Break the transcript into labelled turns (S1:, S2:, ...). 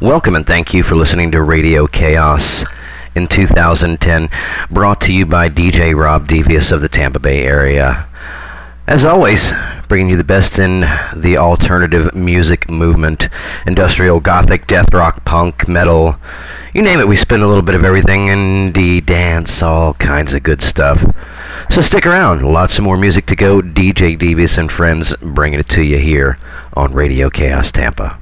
S1: Welcome and thank you for listening to Radio Chaos in 2010, brought to you by DJ Rob Devious of the Tampa Bay area. As always, bringing you the best in the alternative music movement industrial, gothic, death rock, punk, metal you name it, we spin a little bit of everything indie, dance, all kinds of good stuff. So stick around, lots of more music to go. DJ Devious and friends bringing it to you here on Radio Chaos Tampa.